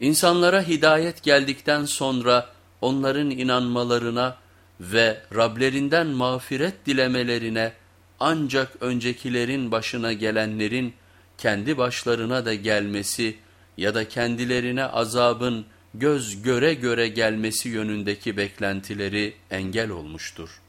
İnsanlara hidayet geldikten sonra onların inanmalarına ve Rablerinden mağfiret dilemelerine ancak öncekilerin başına gelenlerin kendi başlarına da gelmesi ya da kendilerine azabın göz göre göre gelmesi yönündeki beklentileri engel olmuştur.